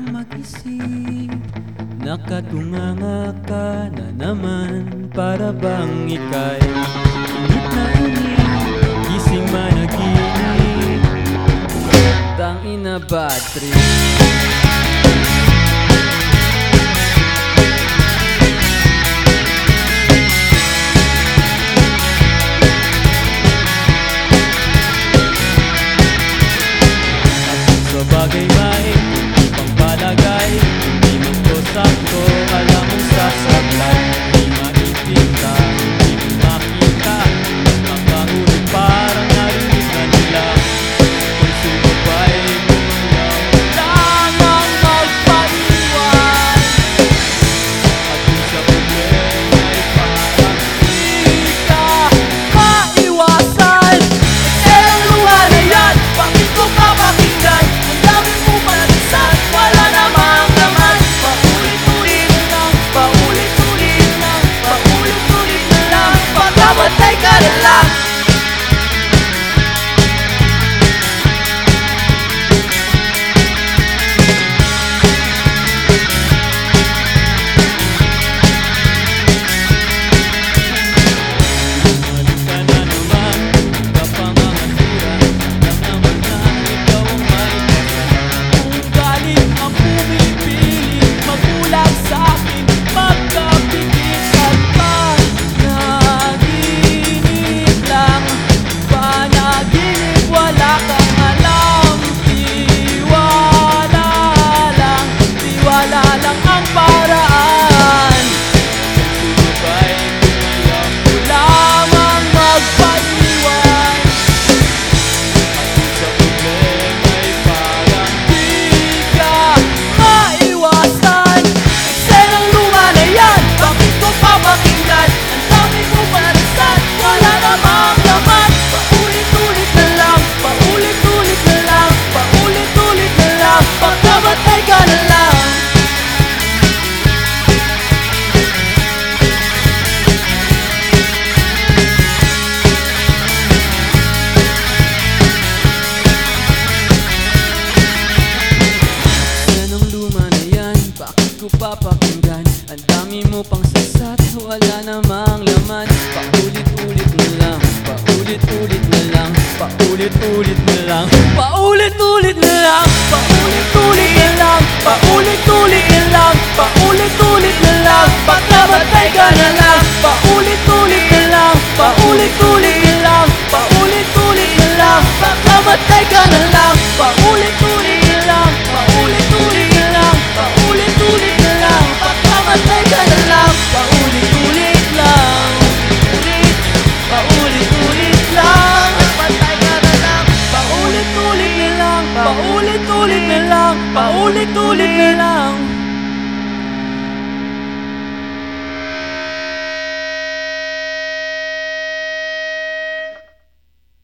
nang mag-isip. Nakatunganga ka na naman Para bang ika'y Init na init Gising man naginip Tang ina battery papakinggan Ang dami mo pang sasat, wala namang laman. Paulit-ulit na lang, paulit-ulit na lang Paulit-ulit na lang, paulit-ulit na lang Paulit-ulit na lang, paulit-ulit na lang Paulit-ulit na lang, pagkamatay ka na lang Paulit-ulit na lang, paulit-ulit na lang Paulit-ulit na lang, pagkamatay ka na lang Paulit-ulit na lang Paulit-ulit na lang.